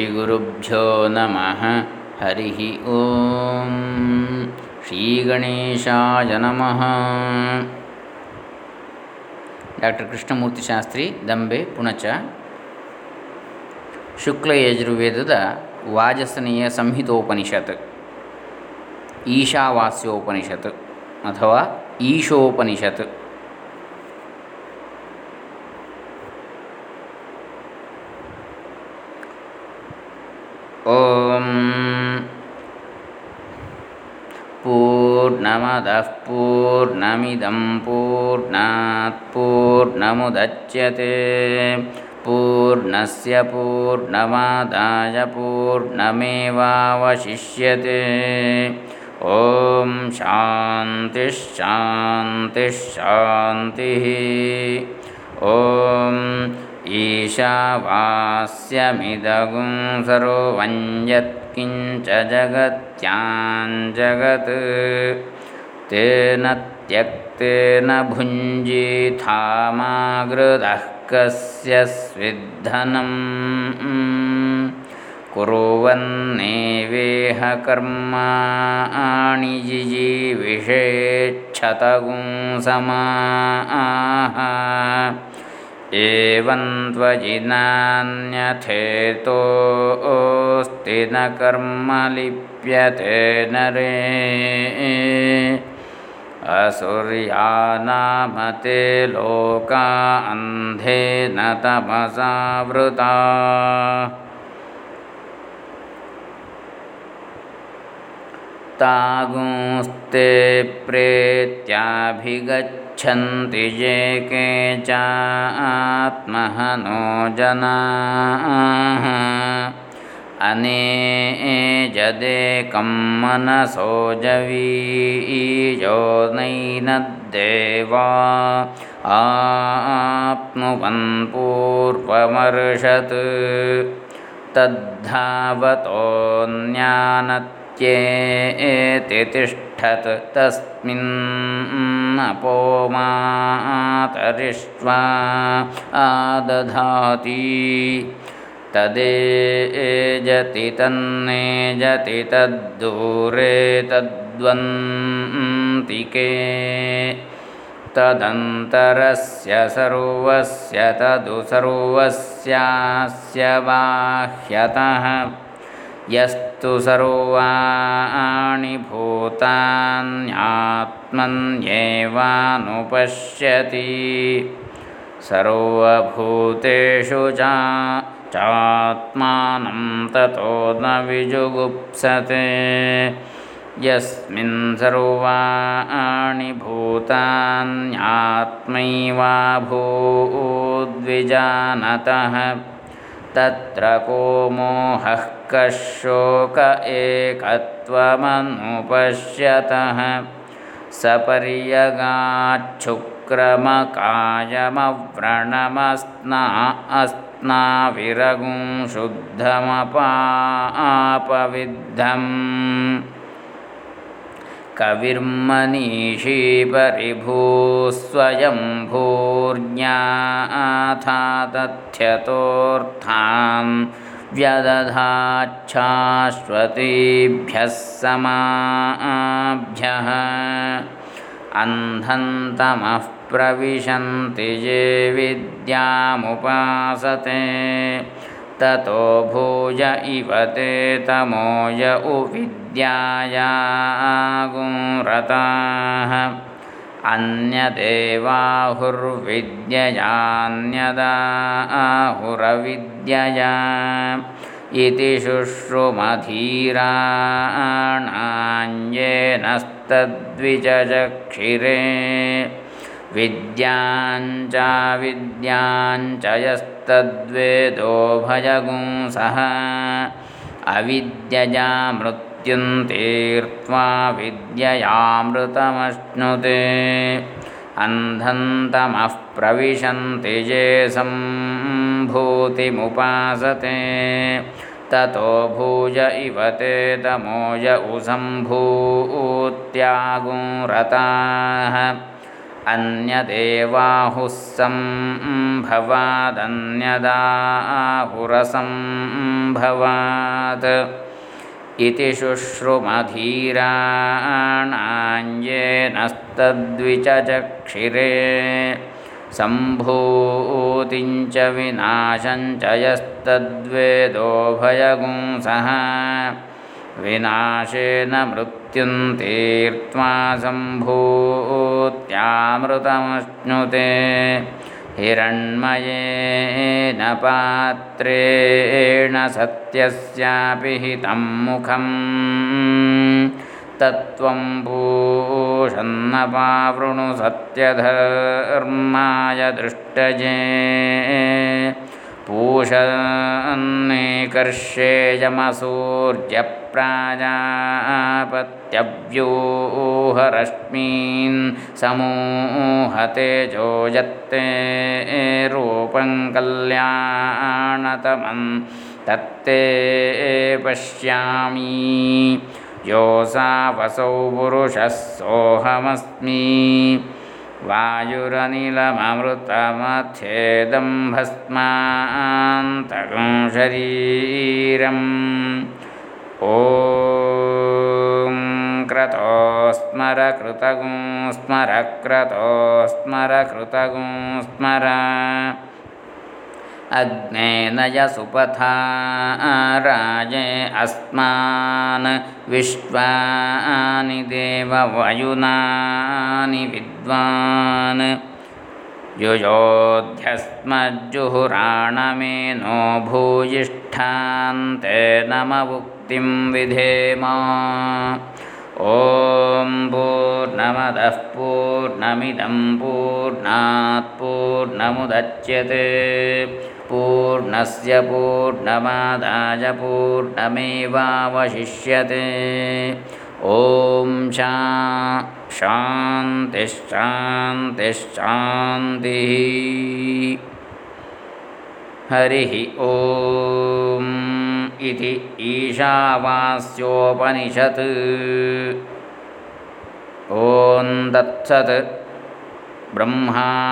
ಶ್ರೀ ಗುರುಭ್ಯೋ ನಮಃ ಹರಿ ಓಂ ಶ್ರೀ ಗಣೇಶಾಯ ನಮಃ ಡಾಕ್ಟರ್ ಕೃಷ್ಣಮೂರ್ತಿ ಶಾಸ್ತ್ರಿ ದಂಬೆ ಪುಣಚ ಶುಕ್ಲಯಜುರ್ವೇದದ ವಾಜಸನೀಯ ಸಂಹಿತೋಪನಿಷತ್, ಈಶಾವಾಸ್ಯೋಪನಿಷತ್ ಅಥವಾ ಈಶೋಪನಿಷತ್. पूर्णमदः पूर्णमिदं पूर्णात् पूर्णमुदच्यते। पूर्णस्य पूर्णमादाय पूर्णमेवावशिष्यते। ॐ शान्तिश्शान्तिश्शान्तिः। ॐ ईशावास्यमिदगुं सर्वं यत्किञ्च जगत्याञ्जगत् तेन त्यक्तेन भुञ्जीथामागृदः कस्य स्विद्धनम्। कुर्वन्नेवेह कर्माणि जिजीविषेच्छतगुं समाः। एवं त्वजिनान्यथेतोऽस्ति न कर्म लिप्यते नरे असुर्यानामते लोका अन्धेन तमसावृता। तागुंस्ते प्रेत्याभिगच्छन्ति ये के चात्महनो जनाः अनेजदेकं मनसो जवीयो नैनद्देवा आप्नुवन् पूर्वमर्षत् तद्धावतोऽन्यानत् त्येति तिष्ठत् तस्मिन्नपो मातरिष्वा आदधाति तदेजति तन्नेजति तद्दूरे तद्वन्तिके। तदन्तरस्य सर्वस्य तदु सर्वस्यास्य बाह्यतः। यस्तु सर्वाणि भूतान्यात्मन्येवानुपश्यति। सर्वभूतेषु चा चात्मानं ततो न विजुगुप्सते। यस्मिन् सर्वाणि भूतान्यात्मैवा भूद्विजानतः। तत्र को मोहः कशोक एकत्वमनुपश्यतः सपर्यगाच्छुक्रमकायमव्रणमस्ना अस्नाविरगुं शुद्धमपापविद्धम्। कविर्मनीषी परिभूस्वयंभूर्ज्ञाथा तथ्यतोऽर्थान् व्यदधाच्छाश्वतीभ्यः समाभ्यः अन्धन्तमः प्रविशन्ति ये विद्यामुपासते। ततो भूय इव ते तमोय उविद्यायागुरताः अन्यदेवाहुर्विद्ययान्यदाहुरविद्यया इति शुश्रुमधीराणाञ्येनस्तद्विचक्षिरे विद्याञ्च विद्याञ्च यस्तद्वेदो भजगुंसः अविद्यया मृत्युं तीर्त्वा विद्ययामृतमश्नुते। अन्धन्तमः प्रविशन्ति ये सम्भूतिमुपासते। ततो भूय इव ते तमोय उसम्भूत्यागुरताः अन्यदेवाहुः सम्भवादन्यदाहुरसम्भवात् इति शुश्रुमधीराणाञ्जेनस्तद्विचचक्षिरे सम्भूतिञ्च विनाशञ्च यस्तद्वेदोभयगुंसः विनाशेन मृत्युं तीर्त्वा सम्भूत्यामृतमश्नुते। हिरण्मयेन पात्रेण सत्यस्यापि हितं मुखम्। तत्त्वं शन्नपावृणु सत्यधर्माय दृष्टये पूषन्निकर्षे यमसूर्यप्राजापत्यव्यूहरश्मीन् समूहते जोजत्ते रूपं कल्याणतमं तत्ते पश्यामि। योऽसावसौ पुरुषः सोऽहमस्मि। वायुरनिलममृतमच्छेदं भस्मान्तकं शरीरम्। ॐ क्रतो स्मर कृतगुं स्मर क्रतो स्मर कृतगुं स्मर अग्नेनय सुपथा राजे अस्मान् विश्वानि देववयुनानि विद्वान्। युयोध्यस्मज्जुहुराणमेनो भूयिष्ठान्ते नममुक्तिं विधेम। ॐ पूर्णमदः पूर्णमिदं पूर्णात् पूर्णमुदच्यते पूर्णस्य पूर्णमादाय पूर्णमेवावशिष्यते ॐ शा शान्तिश्शान्तिश्शान्तिः हरिः ॐ इति ईशावास्योपनिषत्। ॐ दत्सत् ब्रह्मार्पणमस्तु